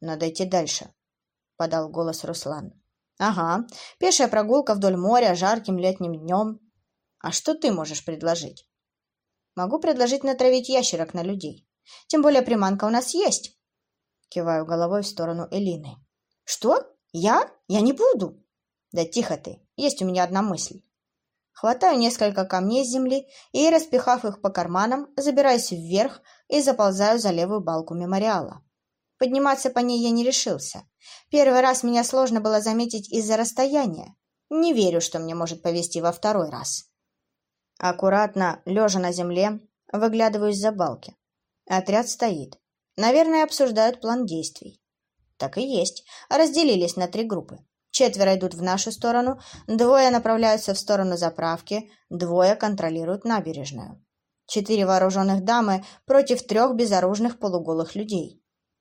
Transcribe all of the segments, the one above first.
Надо идти дальше, — подал голос Руслан. Ага, пешая прогулка вдоль моря жарким летним днем. А что ты можешь предложить? Могу предложить натравить ящерок на людей. Тем более приманка у нас есть. Киваю головой в сторону Элины. Что? Я? Я не буду. Да тихо ты, есть у меня одна мысль. Хватаю несколько камней с земли и, распихав их по карманам, забираюсь вверх и заползаю за левую балку мемориала. Подниматься по ней я не решился. Первый раз меня сложно было заметить из-за расстояния. Не верю, что мне может повезти во второй раз. Аккуратно, лежа на земле, выглядываю из-за балки. Отряд стоит. Наверное, обсуждают план действий. Так и есть. Разделились на три группы. Четверо идут в нашу сторону, двое направляются в сторону заправки, двое контролируют набережную. Четыре вооруженных дамы против трех безоружных полуголых людей.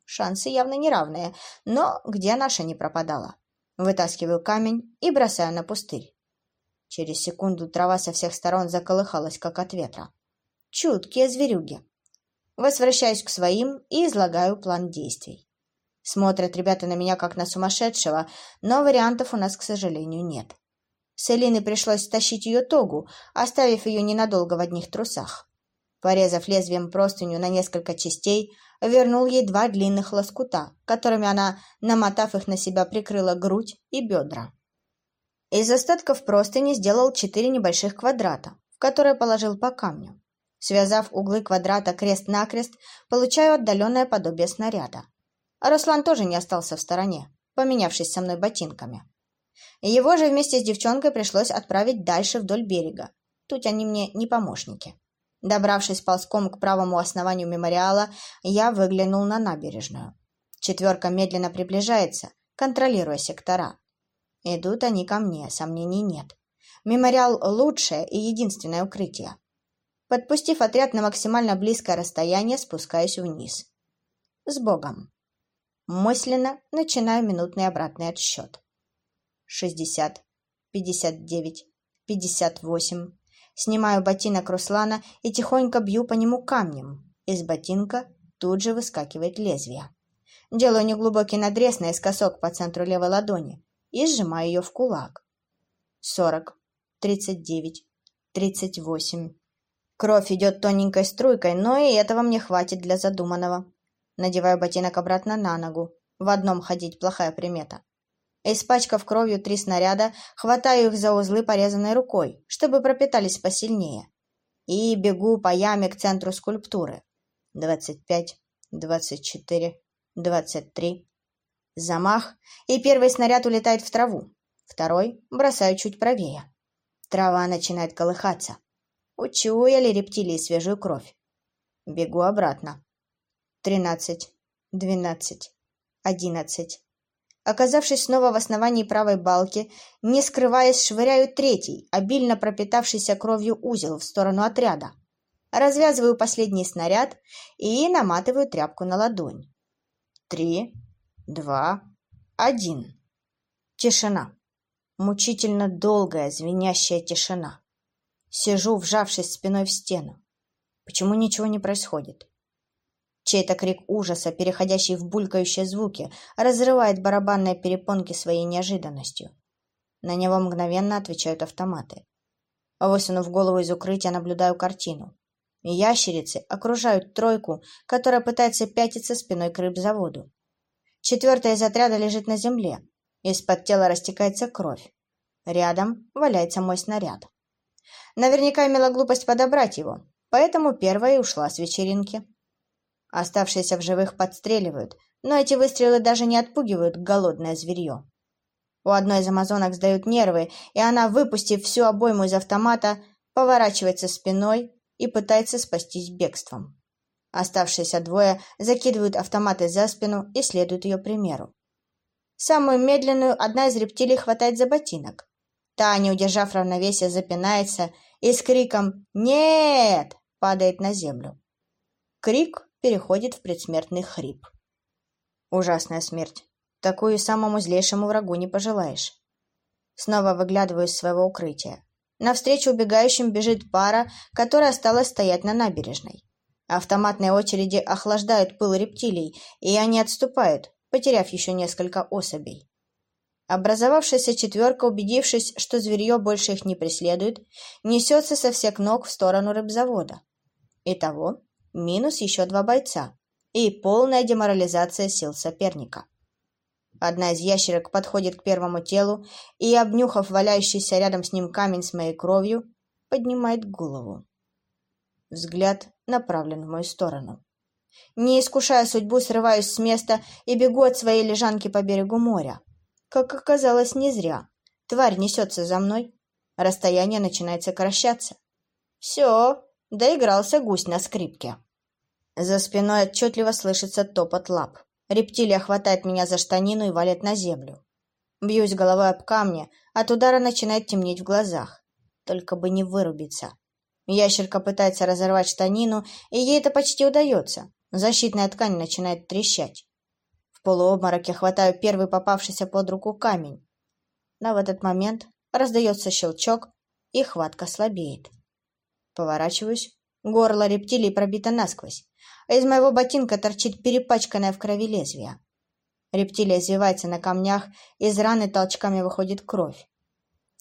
Шансы явно неравные, но где наша не пропадала. Вытаскиваю камень и бросаю на пустырь. Через секунду трава со всех сторон заколыхалась, как от ветра. Чуткие зверюги. Возвращаюсь к своим и излагаю план действий. Смотрят ребята на меня как на сумасшедшего, но вариантов у нас, к сожалению, нет. С Элиной пришлось стащить ее тогу, оставив ее ненадолго в одних трусах. Порезав лезвием простыню на несколько частей, вернул ей два длинных лоскута, которыми она, намотав их на себя, прикрыла грудь и бедра. Из остатков простыни сделал четыре небольших квадрата, в которые положил по камню. Связав углы квадрата крест-накрест, получаю отдаленное подобие снаряда. А Руслан тоже не остался в стороне, поменявшись со мной ботинками. Его же вместе с девчонкой пришлось отправить дальше вдоль берега. Тут они мне не помощники. Добравшись ползком к правому основанию мемориала, я выглянул на набережную. Четверка медленно приближается, контролируя сектора. Идут они ко мне, сомнений нет. Мемориал – лучшее и единственное укрытие. Подпустив отряд на максимально близкое расстояние, спускаюсь вниз. С Богом. Мысленно начинаю минутный обратный отсчет. 60, 59, 58. Снимаю ботинок Руслана и тихонько бью по нему камнем. Из ботинка тут же выскакивает лезвие. Делаю неглубокий надрез наискосок по центру левой ладони и сжимаю ее в кулак. 40, 39, 38. Кровь идет тоненькой струйкой, но и этого мне хватит для задуманного. Надеваю ботинок обратно на ногу. В одном ходить плохая примета. Испачкав кровью три снаряда, хватаю их за узлы порезанной рукой, чтобы пропитались посильнее. И бегу по яме к центру скульптуры. Двадцать пять, двадцать четыре, двадцать три. Замах, и первый снаряд улетает в траву. Второй бросаю чуть правее. Трава начинает колыхаться. Учуяли рептилии свежую кровь. Бегу обратно тринадцать, двенадцать, одиннадцать. Оказавшись снова в основании правой балки, не скрываясь, швыряю третий, обильно пропитавшийся кровью узел в сторону отряда. Развязываю последний снаряд и наматываю тряпку на ладонь. Три, два, один. Тишина. Мучительно долгая, звенящая тишина. Сижу, вжавшись спиной в стену. Почему ничего не происходит? Чей-то крик ужаса, переходящий в булькающие звуки, разрывает барабанные перепонки своей неожиданностью. На него мгновенно отвечают автоматы. Высунув голову из укрытия, наблюдаю картину. Ящерицы окружают тройку, которая пытается пятиться спиной к рыбзаводу. Четвертая из отряда лежит на земле. Из-под тела растекается кровь. Рядом валяется мой снаряд. Наверняка имела глупость подобрать его, поэтому первая ушла с вечеринки. Оставшиеся в живых подстреливают, но эти выстрелы даже не отпугивают голодное зверье. У одной из амазонок сдают нервы, и она, выпустив всю обойму из автомата, поворачивается спиной и пытается спастись бегством. Оставшиеся двое закидывают автоматы за спину и следуют ее примеру. Самую медленную одна из рептилий хватает за ботинок. Та, не удержав равновесия, запинается и с криком «Нет!» падает на землю. Крик переходит в предсмертный хрип. Ужасная смерть. Такую самому злейшему врагу не пожелаешь. Снова выглядываю из своего укрытия. Навстречу убегающим бежит пара, которая осталась стоять на набережной. Автоматные очереди охлаждают пыл рептилий, и они отступают, потеряв еще несколько особей. Образовавшаяся четверка, убедившись, что зверье больше их не преследует, несется со всех ног в сторону рыбзавода. Итого минус еще два бойца и полная деморализация сил соперника. Одна из ящерок подходит к первому телу и, обнюхав валяющийся рядом с ним камень с моей кровью, поднимает голову. Взгляд направлен в мою сторону. Не искушая судьбу, срываюсь с места и бегу от своей лежанки по берегу моря. Как оказалось, не зря. Тварь несется за мной. Расстояние начинает сокращаться. Все, доигрался гусь на скрипке. За спиной отчетливо слышится топот лап. Рептилия хватает меня за штанину и валит на землю. Бьюсь головой об камни, от удара начинает темнеть в глазах. Только бы не вырубиться. Ящерка пытается разорвать штанину, и ей это почти удается. Защитная ткань начинает трещать. В полуобмороке хватаю первый попавшийся под руку камень. Но в этот момент раздается щелчок, и хватка слабеет. Поворачиваюсь. Горло рептилии пробито насквозь, а из моего ботинка торчит перепачканное в крови лезвие. Рептилия извивается на камнях, из раны толчками выходит кровь.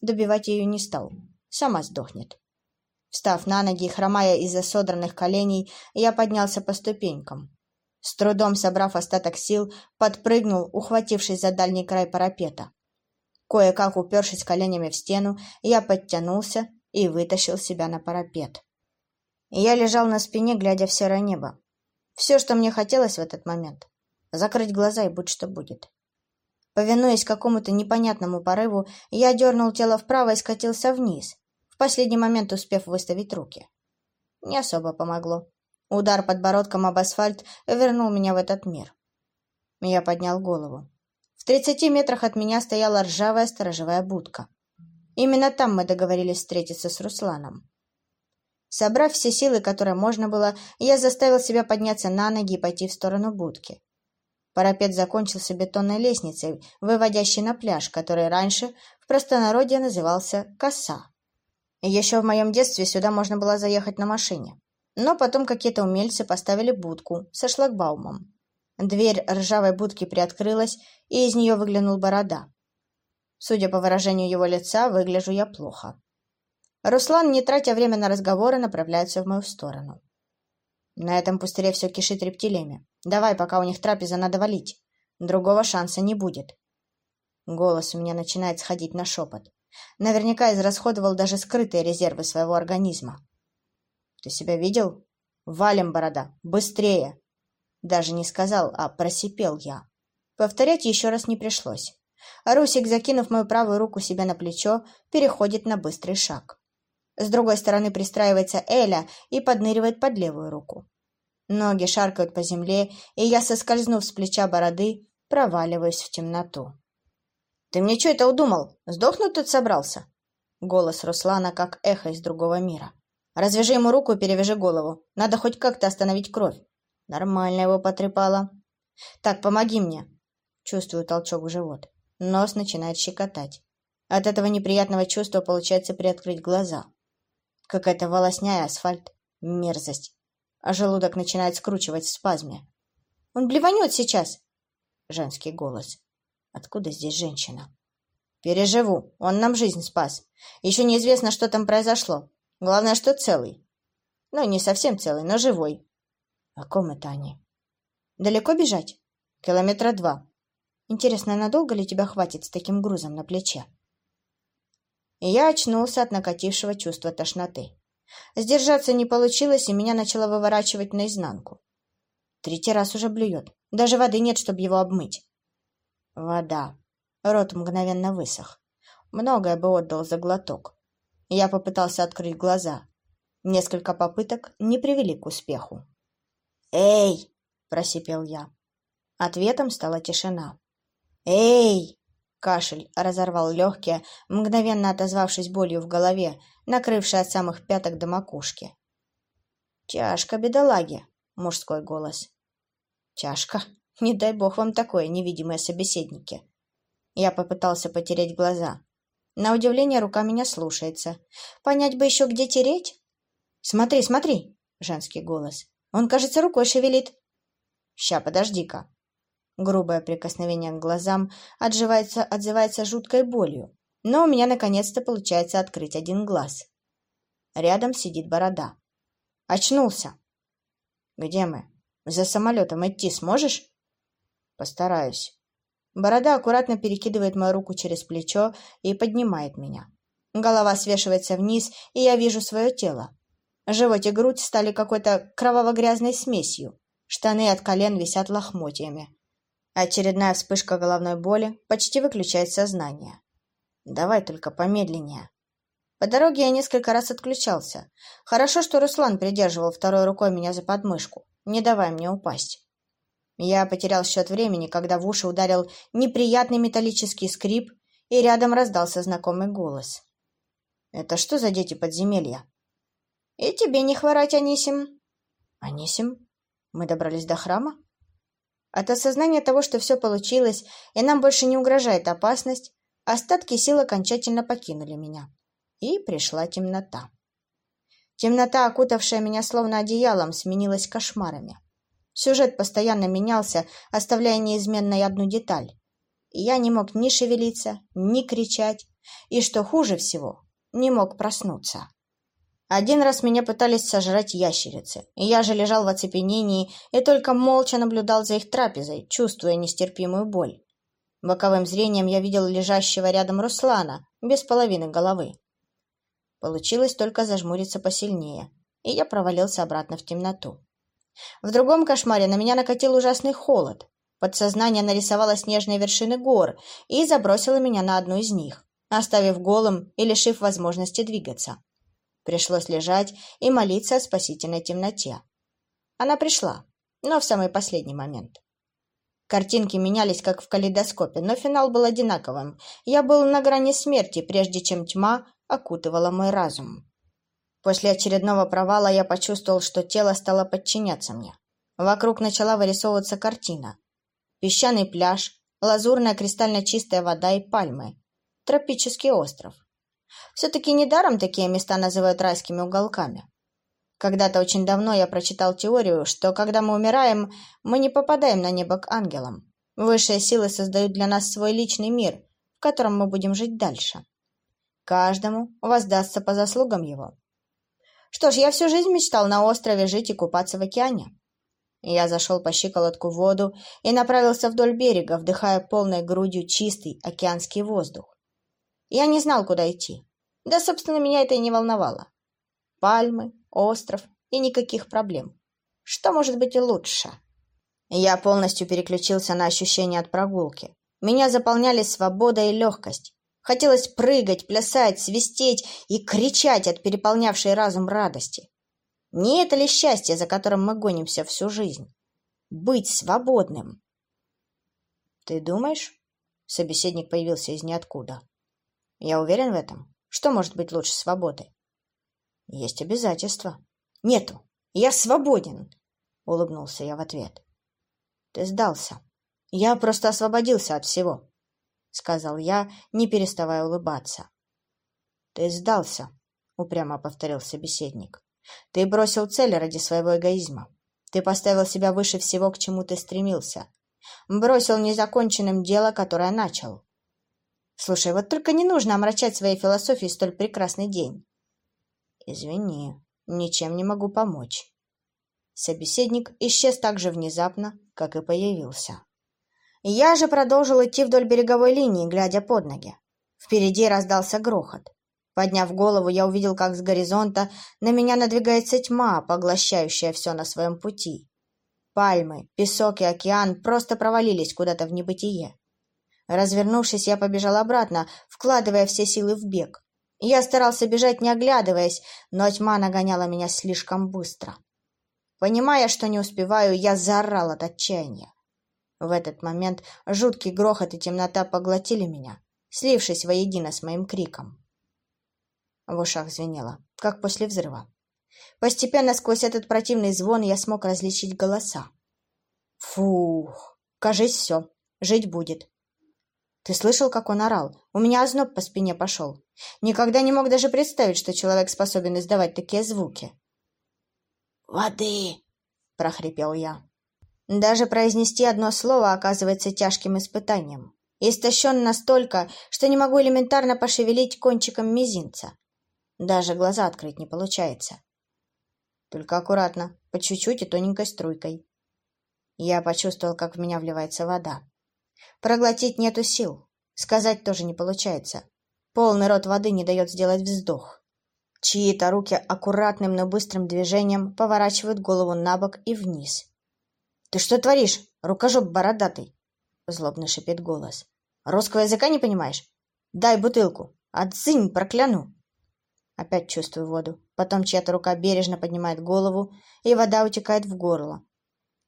Добивать ее не стал. Сама сдохнет. Встав на ноги хромая из-за содранных коленей, я поднялся по ступенькам. С трудом собрав остаток сил, подпрыгнул, ухватившись за дальний край парапета. Кое-как упершись коленями в стену, я подтянулся и вытащил себя на парапет. Я лежал на спине, глядя в серое небо. Все, что мне хотелось в этот момент — закрыть глаза и будь что будет. Повинуясь какому-то непонятному порыву, я дернул тело вправо и скатился вниз, в последний момент успев выставить руки. Не особо помогло. Удар подбородком об асфальт вернул меня в этот мир. Я поднял голову. В тридцати метрах от меня стояла ржавая сторожевая будка. Именно там мы договорились встретиться с Русланом. Собрав все силы, которые можно было, я заставил себя подняться на ноги и пойти в сторону будки. Парапет закончился бетонной лестницей, выводящей на пляж, который раньше в простонародье назывался «коса». Еще в моем детстве сюда можно было заехать на машине. Но потом какие-то умельцы поставили будку со шлагбаумом. Дверь ржавой будки приоткрылась, и из нее выглянул борода. Судя по выражению его лица, выгляжу я плохо. Руслан, не тратя время на разговоры, направляется в мою сторону. На этом пустыре все кишит рептилиями. Давай, пока у них трапеза, надо валить. Другого шанса не будет. Голос у меня начинает сходить на шепот. Наверняка израсходовал даже скрытые резервы своего организма. Ты себя видел? Валим, борода, быстрее! Даже не сказал, а просипел я. Повторять еще раз не пришлось. Русик, закинув мою правую руку себе на плечо, переходит на быстрый шаг. С другой стороны пристраивается Эля и подныривает под левую руку. Ноги шаркают по земле, и я, соскользнув с плеча бороды, проваливаюсь в темноту. «Ты мне что это удумал? Сдохнуть тут собрался?» Голос Руслана как эхо из другого мира. «Развяжи ему руку и перевяжи голову. Надо хоть как-то остановить кровь». Нормально его потрепало. «Так, помоги мне». Чувствую толчок в живот. Нос начинает щекотать. От этого неприятного чувства получается приоткрыть глаза. Какая-то волосняя асфальт. Мерзость. А желудок начинает скручивать в спазме. «Он блеванет сейчас!» Женский голос. Откуда здесь женщина? Переживу. Он нам жизнь спас. Еще неизвестно, что там произошло. Главное, что целый. Ну, не совсем целый, но живой. О ком это они? Далеко бежать? Километра два. Интересно, надолго ли тебя хватит с таким грузом на плече? Я очнулся от накатившего чувства тошноты. Сдержаться не получилось, и меня начало выворачивать наизнанку. Третий раз уже блюет. Даже воды нет, чтобы его обмыть. Вода. Рот мгновенно высох. Многое бы отдал за глоток. Я попытался открыть глаза. Несколько попыток не привели к успеху. «Эй!» – просипел я. Ответом стала тишина. «Эй!» – кашель разорвал легкие, мгновенно отозвавшись болью в голове, накрывшей от самых пяток до макушки. «Тяжко, бедолаги!» – мужской голос. «Тяжко!» Не дай бог вам такое, невидимые собеседники. Я попытался потереть глаза. На удивление рука меня слушается. Понять бы еще, где тереть? Смотри, смотри, женский голос. Он, кажется, рукой шевелит. Ща, подожди-ка. Грубое прикосновение к глазам отживается, отзывается жуткой болью, но у меня наконец-то получается открыть один глаз. Рядом сидит борода. Очнулся. Где мы? За самолетом идти сможешь? Постараюсь. Борода аккуратно перекидывает мою руку через плечо и поднимает меня. Голова свешивается вниз, и я вижу свое тело. Живот и грудь стали какой-то кроваво-грязной смесью. Штаны от колен висят лохмотьями. Очередная вспышка головной боли почти выключает сознание. Давай только помедленнее. По дороге я несколько раз отключался. Хорошо, что Руслан придерживал второй рукой меня за подмышку, не давая мне упасть. Я потерял счет времени, когда в уши ударил неприятный металлический скрип, и рядом раздался знакомый голос. «Это что за дети подземелья?» «И тебе не хворать, Анисим». «Анисим? Мы добрались до храма?» От осознания того, что все получилось, и нам больше не угрожает опасность, остатки сил окончательно покинули меня. И пришла темнота. Темнота, окутавшая меня словно одеялом, сменилась кошмарами. Сюжет постоянно менялся, оставляя неизменной одну деталь. Я не мог ни шевелиться, ни кричать, и, что хуже всего, не мог проснуться. Один раз меня пытались сожрать ящерицы, и я же лежал в оцепенении и только молча наблюдал за их трапезой, чувствуя нестерпимую боль. Боковым зрением я видел лежащего рядом Руслана, без половины головы. Получилось только зажмуриться посильнее, и я провалился обратно в темноту. В другом кошмаре на меня накатил ужасный холод. Подсознание нарисовало снежные вершины гор и забросило меня на одну из них, оставив голым и лишив возможности двигаться. Пришлось лежать и молиться о спасительной темноте. Она пришла, но в самый последний момент. Картинки менялись, как в калейдоскопе, но финал был одинаковым. Я был на грани смерти, прежде чем тьма окутывала мой разум. После очередного провала я почувствовал, что тело стало подчиняться мне. Вокруг начала вырисовываться картина. Песчаный пляж, лазурная кристально чистая вода и пальмы. Тропический остров. Все-таки недаром такие места называют райскими уголками. Когда-то очень давно я прочитал теорию, что когда мы умираем, мы не попадаем на небо к ангелам. Высшие силы создают для нас свой личный мир, в котором мы будем жить дальше. Каждому воздастся по заслугам его. Что ж, я всю жизнь мечтал на острове жить и купаться в океане. Я зашел по щиколотку в воду и направился вдоль берега, вдыхая полной грудью чистый океанский воздух. Я не знал, куда идти. Да, собственно, меня это и не волновало. Пальмы, остров и никаких проблем. Что может быть лучше? Я полностью переключился на ощущения от прогулки. Меня заполняли свобода и легкость. Хотелось прыгать, плясать, свистеть и кричать от переполнявшей разум радости. Не это ли счастье, за которым мы гонимся всю жизнь? Быть свободным. Ты думаешь? Собеседник появился из ниоткуда. Я уверен в этом. Что может быть лучше свободы? Есть обязательства. Нету. Я свободен, улыбнулся я в ответ. Ты сдался. Я просто освободился от всего, сказал я, не переставая улыбаться. Ты сдался, упрямо повторил собеседник. Ты бросил цель ради своего эгоизма. Ты поставил себя выше всего, к чему ты стремился. Бросил незаконченным дело, которое начал. Слушай, вот только не нужно омрачать своей философией столь прекрасный день. Извини, ничем не могу помочь. Собеседник исчез так же внезапно, как и появился. Я же продолжил идти вдоль береговой линии, глядя под ноги. Впереди раздался грохот. Подняв голову, я увидел, как с горизонта на меня надвигается тьма, поглощающая все на своем пути. Пальмы, песок и океан просто провалились куда-то в небытие. Развернувшись, я побежал обратно, вкладывая все силы в бег. Я старался бежать, не оглядываясь, но тьма нагоняла меня слишком быстро. Понимая, что не успеваю, я заорал от отчаяния. В этот момент жуткий грохот и темнота поглотили меня, слившись воедино с моим криком. В ушах звенело, как после взрыва. Постепенно сквозь этот противный звон я смог различить голоса. Фух, кажись, все, жить будет. Ты слышал, как он орал? У меня озноб по спине пошел. Никогда не мог даже представить, что человек способен издавать такие звуки. «Воды!» — прохрипел я. Даже произнести одно слово оказывается тяжким испытанием. Истощен настолько, что не могу элементарно пошевелить кончиком мизинца. Даже глаза открыть не получается. Только аккуратно, по чуть-чуть и тоненькой струйкой. Я почувствовал, как в меня вливается вода. Проглотить нету сил. Сказать тоже не получается. Полный рот воды не дает сделать вздох. Чьи-то руки аккуратным, но быстрым движением поворачивают голову на бок и вниз. «Ты что творишь, рукожоп бородатый?» — злобно шипит голос. «Русского языка не понимаешь? Дай бутылку. Отзынь, прокляну!» Опять чувствую воду. Потом чья-то рука бережно поднимает голову, и вода утекает в горло.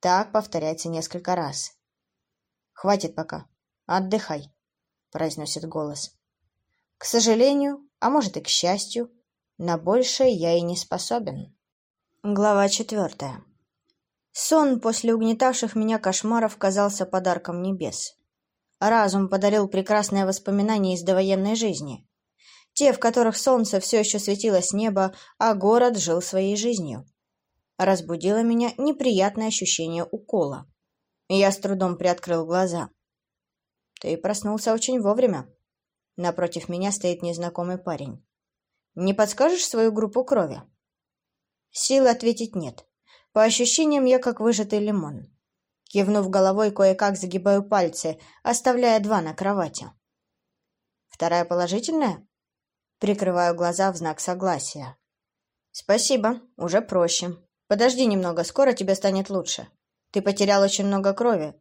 Так повторяется несколько раз. «Хватит пока. Отдыхай», — произносит голос. К сожалению, а может и к счастью, на большее я и не способен. Глава четвертая. Сон после угнетавших меня кошмаров казался подарком небес. Разум подарил прекрасное воспоминание из довоенной жизни. Те, в которых солнце все еще светило с неба, а город жил своей жизнью. Разбудило меня неприятное ощущение укола. Я с трудом приоткрыл глаза. «Ты проснулся очень вовремя», Напротив меня стоит незнакомый парень. «Не подскажешь свою группу крови?» Силы ответить нет. По ощущениям, я как выжатый лимон. Кивнув головой, кое-как загибаю пальцы, оставляя два на кровати. «Вторая положительная?» Прикрываю глаза в знак согласия. «Спасибо, уже проще. Подожди немного, скоро тебе станет лучше. Ты потерял очень много крови.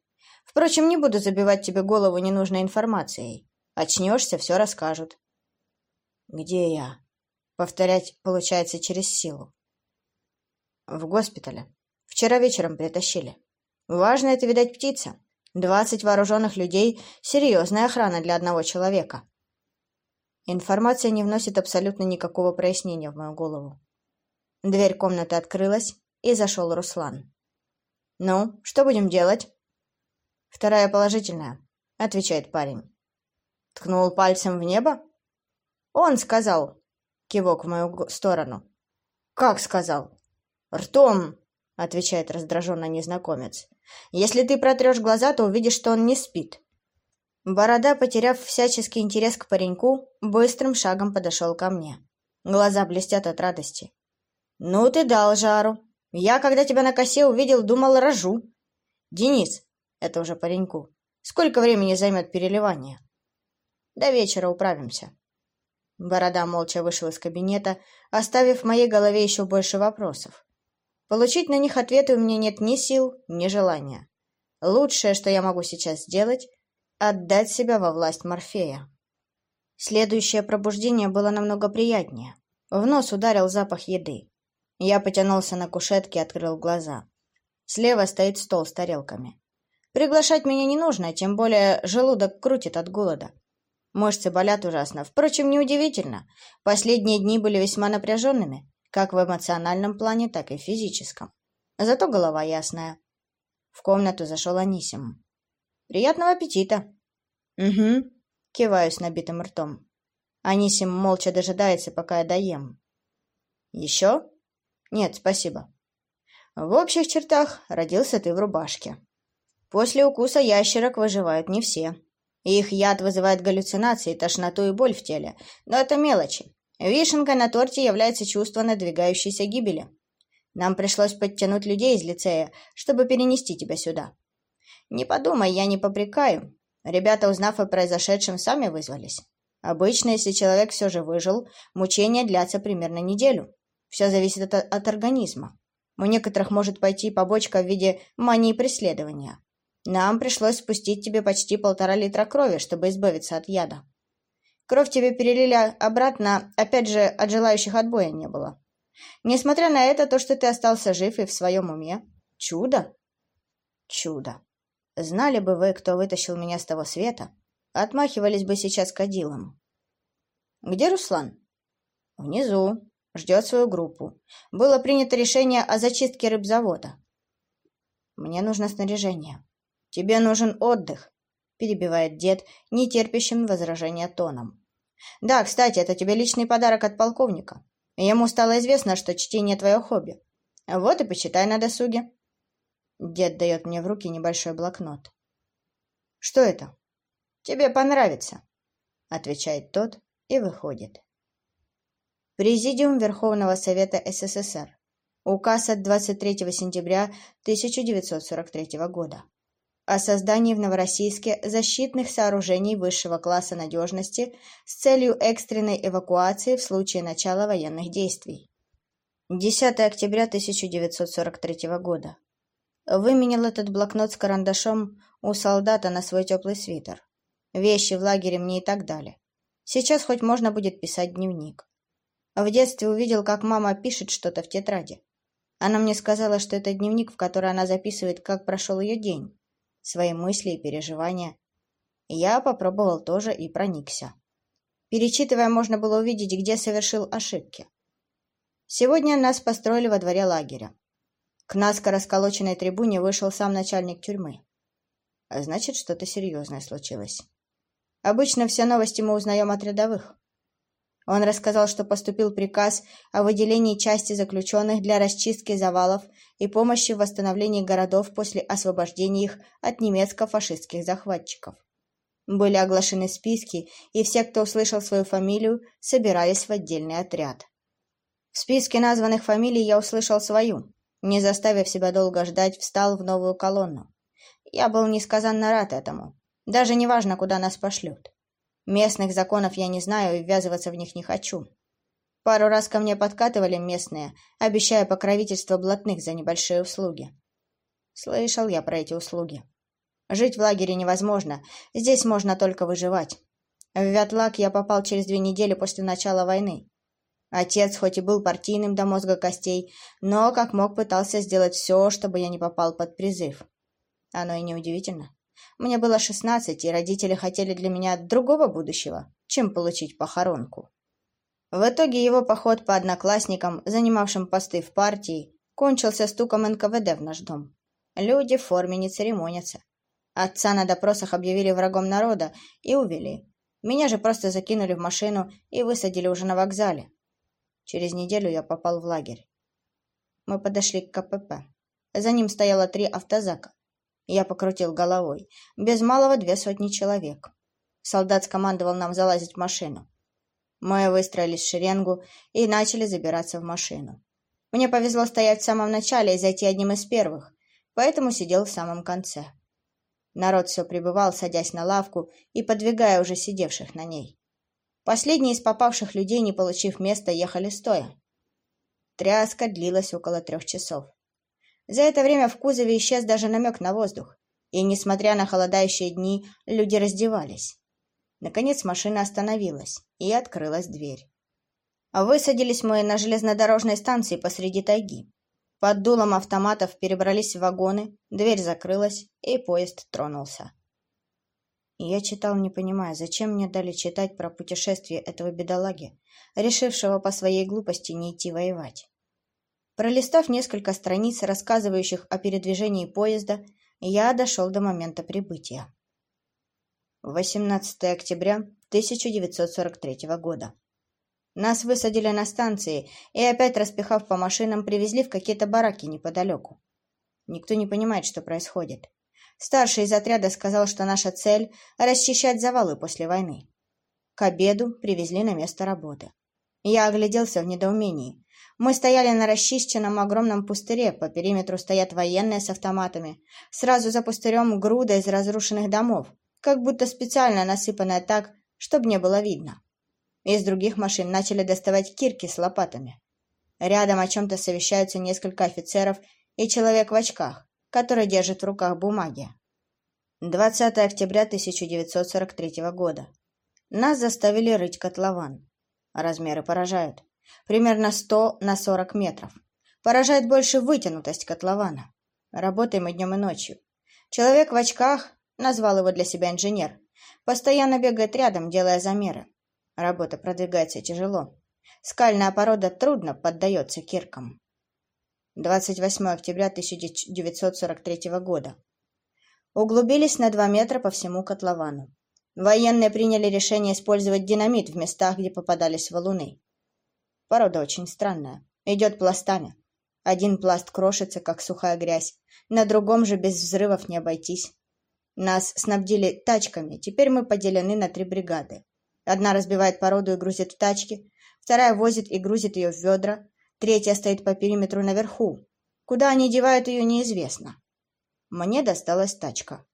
Впрочем, не буду забивать тебе голову ненужной информацией. Очнешься, все расскажут. Где я? Повторять получается через силу. В госпитале. Вчера вечером притащили. Важно это, видать, птица. Двадцать вооруженных людей — серьезная охрана для одного человека. Информация не вносит абсолютно никакого прояснения в мою голову. Дверь комнаты открылась, и зашел Руслан. «Ну, что будем делать?» «Вторая положительная», — отвечает парень. Ткнул пальцем в небо? Он сказал. Кивок в мою сторону. Как сказал? Ртом, отвечает раздраженно незнакомец. Если ты протрешь глаза, то увидишь, что он не спит. Борода, потеряв всяческий интерес к пареньку, быстрым шагом подошел ко мне. Глаза блестят от радости. «Ну ты дал жару. Я, когда тебя на косе увидел, думал, рожу. Денис, это уже пареньку, сколько времени займет переливание?» До вечера управимся. Борода молча вышел из кабинета, оставив в моей голове еще больше вопросов. Получить на них ответы у меня нет ни сил, ни желания. Лучшее, что я могу сейчас сделать — отдать себя во власть Морфея. Следующее пробуждение было намного приятнее. В нос ударил запах еды. Я потянулся на кушетке и открыл глаза. Слева стоит стол с тарелками. Приглашать меня не нужно, тем более желудок крутит от голода. Мышцы болят ужасно. Впрочем, неудивительно. Последние дни были весьма напряженными, как в эмоциональном плане, так и в физическом. Зато голова ясная. В комнату зашел Анисим. «Приятного аппетита!» «Угу», — киваю с набитым ртом. Анисим молча дожидается, пока я доем. «Еще?» «Нет, спасибо». «В общих чертах родился ты в рубашке. После укуса ящерок выживают не все». Их яд вызывает галлюцинации, тошноту и боль в теле. Но это мелочи. Вишенкой на торте является чувство надвигающейся гибели. Нам пришлось подтянуть людей из лицея, чтобы перенести тебя сюда. Не подумай, я не попрекаю. Ребята, узнав о произошедшем, сами вызвались. Обычно, если человек все же выжил, мучения длятся примерно неделю. Все зависит от, от организма. У некоторых может пойти побочка в виде мании преследования. Нам пришлось спустить тебе почти полтора литра крови, чтобы избавиться от яда. Кровь тебе перелили обратно, опять же, от желающих отбоя не было. Несмотря на это, то, что ты остался жив и в своем уме, чудо. Чудо. Знали бы вы, кто вытащил меня с того света, отмахивались бы сейчас кадилом. Где Руслан? Внизу. Ждет свою группу. Было принято решение о зачистке рыбзавода. Мне нужно снаряжение. «Тебе нужен отдых», — перебивает дед, нетерпящим возражения тоном. «Да, кстати, это тебе личный подарок от полковника. Ему стало известно, что чтение — твое хобби. Вот и почитай на досуге». Дед дает мне в руки небольшой блокнот. «Что это?» «Тебе понравится», — отвечает тот и выходит. Президиум Верховного Совета СССР. Указ от 23 сентября 1943 года о создании в Новороссийске защитных сооружений высшего класса надежности с целью экстренной эвакуации в случае начала военных действий. 10 октября 1943 года. Выменял этот блокнот с карандашом у солдата на свой теплый свитер. Вещи в лагере мне и так далее. Сейчас хоть можно будет писать дневник. В детстве увидел, как мама пишет что-то в тетради. Она мне сказала, что это дневник, в который она записывает, как прошел ее день свои мысли и переживания. Я попробовал тоже и проникся. Перечитывая, можно было увидеть, где совершил ошибки. Сегодня нас построили во дворе лагеря. К наскоро сколоченной трибуне вышел сам начальник тюрьмы. А значит, что-то серьезное случилось. Обычно все новости мы узнаем от рядовых. Он рассказал, что поступил приказ о выделении части заключенных для расчистки завалов и помощи в восстановлении городов после освобождения их от немецко-фашистских захватчиков. Были оглашены списки, и все, кто услышал свою фамилию, собирались в отдельный отряд. В списке названных фамилий я услышал свою. Не заставив себя долго ждать, встал в новую колонну. Я был несказанно рад этому. Даже не важно, куда нас пошлют. Местных законов я не знаю и ввязываться в них не хочу. Пару раз ко мне подкатывали местные, обещая покровительство блатных за небольшие услуги. Слышал я про эти услуги. Жить в лагере невозможно, здесь можно только выживать. В Вятлак я попал через две недели после начала войны. Отец хоть и был партийным до мозга костей, но как мог пытался сделать все, чтобы я не попал под призыв. Оно и неудивительно. Мне было шестнадцать, и родители хотели для меня другого будущего, чем получить похоронку. В итоге его поход по одноклассникам, занимавшим посты в партии, кончился стуком НКВД в наш дом. Люди в форме не церемонятся. Отца на допросах объявили врагом народа и увели. Меня же просто закинули в машину и высадили уже на вокзале. Через неделю я попал в лагерь. Мы подошли к КПП. За ним стояло три автозака. Я покрутил головой. Без малого две сотни человек. Солдат скомандовал нам залазить в машину. Мы выстроились в шеренгу и начали забираться в машину. Мне повезло стоять в самом начале и зайти одним из первых, поэтому сидел в самом конце. Народ все прибывал, садясь на лавку и подвигая уже сидевших на ней. Последние из попавших людей, не получив места, ехали стоя. Тряска длилась около трех часов. За это время в кузове исчез даже намек на воздух, и, несмотря на холодающие дни, люди раздевались. Наконец машина остановилась, и открылась дверь. Высадились мы на железнодорожной станции посреди тайги. Под дулом автоматов перебрались в вагоны, дверь закрылась, и поезд тронулся. я читал, не понимая, зачем мне дали читать про путешествие этого бедолаги, решившего по своей глупости не идти воевать. Пролистав несколько страниц, рассказывающих о передвижении поезда, я дошел до момента прибытия. 18 октября 1943 года. Нас высадили на станции и, опять распихав по машинам, привезли в какие-то бараки неподалеку. Никто не понимает, что происходит. Старший из отряда сказал, что наша цель – расчищать завалы после войны. К обеду привезли на место работы. Я огляделся в недоумении. Мы стояли на расчищенном огромном пустыре, по периметру стоят военные с автоматами. Сразу за пустырем груда из разрушенных домов, как будто специально насыпанная так, чтобы не было видно. Из других машин начали доставать кирки с лопатами. Рядом о чем-то совещаются несколько офицеров и человек в очках, который держит в руках бумаги. 20 октября 1943 года. Нас заставили рыть котлован. Размеры поражают примерно 100 на 40 метров. Поражает больше вытянутость котлована. Работаем мы днем и ночью. Человек в очках, назвал его для себя инженер, постоянно бегает рядом, делая замеры. Работа продвигается тяжело. Скальная порода трудно поддается киркам. 28 октября 1943 года. Углубились на 2 метра по всему котловану. Военные приняли решение использовать динамит в местах, где попадались валуны. Порода очень странная. Идет пластами. Один пласт крошится, как сухая грязь. На другом же без взрывов не обойтись. Нас снабдили тачками, теперь мы поделены на три бригады. Одна разбивает породу и грузит в тачки, вторая возит и грузит ее в ведра, третья стоит по периметру наверху. Куда они девают ее, неизвестно. Мне досталась тачка.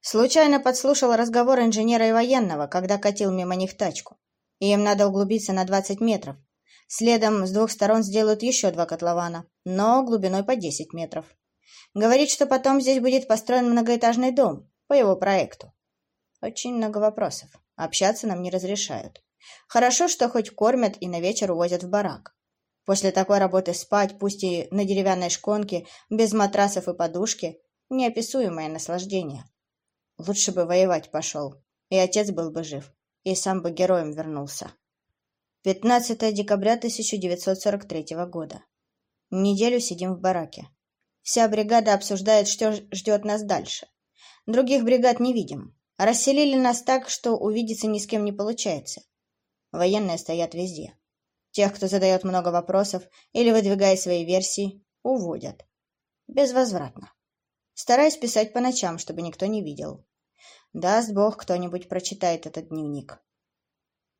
Случайно подслушал разговор инженера и военного, когда катил мимо них тачку. И им надо углубиться на 20 метров. Следом с двух сторон сделают еще два котлована, но глубиной по 10 метров. Говорит, что потом здесь будет построен многоэтажный дом по его проекту. Очень много вопросов. Общаться нам не разрешают. Хорошо, что хоть кормят и на вечер увозят в барак. После такой работы спать, пусть и на деревянной шконке, без матрасов и подушки, неописуемое наслаждение. Лучше бы воевать пошел, и отец был бы жив, и сам бы героем вернулся. 15 декабря 1943 года. Неделю сидим в бараке. Вся бригада обсуждает, что ждет нас дальше. Других бригад не видим. Расселили нас так, что увидеться ни с кем не получается. Военные стоят везде. Тех, кто задает много вопросов или выдвигает свои версии, уводят. Безвозвратно. Стараюсь писать по ночам, чтобы никто не видел. Даст Бог, кто-нибудь прочитает этот дневник.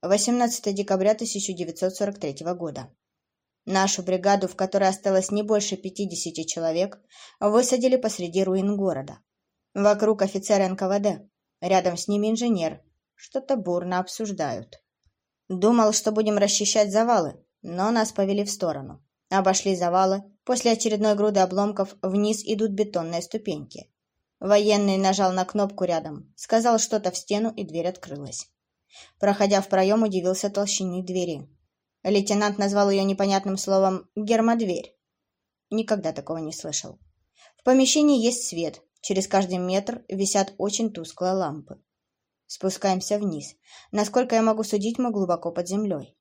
18 декабря 1943 года. Нашу бригаду, в которой осталось не больше 50 человек, высадили посреди руин города. Вокруг офицеры НКВД, рядом с ними инженер. Что-то бурно обсуждают. Думал, что будем расчищать завалы, но нас повели в сторону. Обошли завалы, после очередной груды обломков вниз идут бетонные ступеньки. Военный нажал на кнопку рядом, сказал что-то в стену, и дверь открылась. Проходя в проем, удивился толщине двери. Лейтенант назвал ее непонятным словом «гермодверь». Никогда такого не слышал. В помещении есть свет. Через каждый метр висят очень тусклые лампы. Спускаемся вниз. Насколько я могу судить, мы глубоко под землей.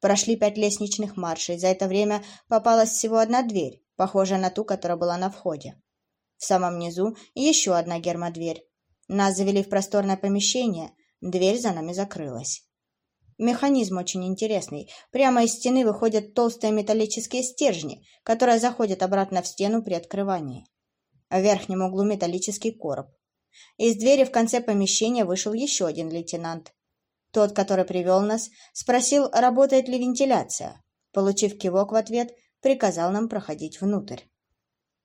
Прошли пять лестничных маршей. За это время попалась всего одна дверь, похожая на ту, которая была на входе. В самом низу еще одна гермодверь. Нас завели в просторное помещение. Дверь за нами закрылась. Механизм очень интересный. Прямо из стены выходят толстые металлические стержни, которые заходят обратно в стену при открывании. В верхнем углу металлический короб. Из двери в конце помещения вышел еще один лейтенант. Тот, который привел нас, спросил, работает ли вентиляция. Получив кивок в ответ, приказал нам проходить внутрь.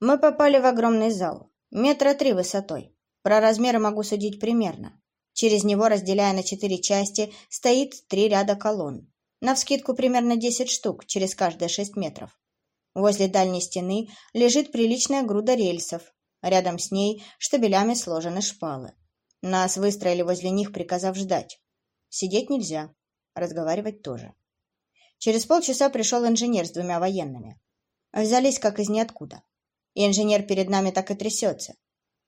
Мы попали в огромный зал, метра три высотой. Про размеры могу судить примерно. Через него, разделяя на четыре части, стоит три ряда колонн. Навскидку примерно 10 штук, через каждые 6 метров. Возле дальней стены лежит приличная груда рельсов. Рядом с ней штабелями сложены шпалы. Нас выстроили возле них, приказав ждать. Сидеть нельзя, разговаривать тоже. Через полчаса пришел инженер с двумя военными. Взялись как из ниоткуда. И инженер перед нами так и трясется.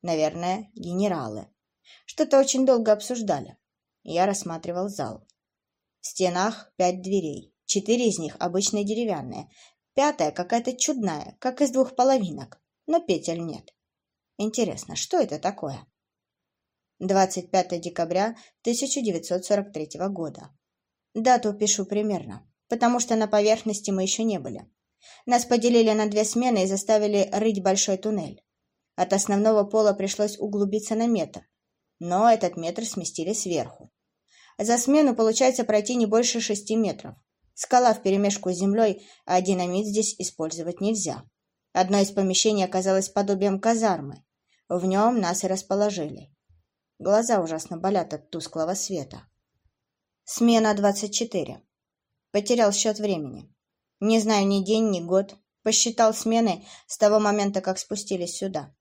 Наверное, генералы. Что-то очень долго обсуждали. Я рассматривал зал. В стенах пять дверей. Четыре из них обычные деревянные. Пятая какая-то чудная, как из двух половинок, но петель нет. Интересно, что это такое? 25 декабря 1943 года. Дату пишу примерно, потому что на поверхности мы еще не были. Нас поделили на две смены и заставили рыть большой туннель. От основного пола пришлось углубиться на метр но этот метр сместили сверху. За смену получается пройти не больше шести метров. Скала вперемешку с землей, а динамит здесь использовать нельзя. Одно из помещений оказалось подобием казармы. В нем нас и расположили. Глаза ужасно болят от тусклого света. Смена двадцать четыре. Потерял счет времени. Не знаю ни день, ни год. Посчитал смены с того момента, как спустились сюда.